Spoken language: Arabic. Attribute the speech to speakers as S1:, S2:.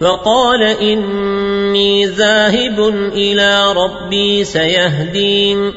S1: فقال إني ذاهب إلى ربي سيهدين.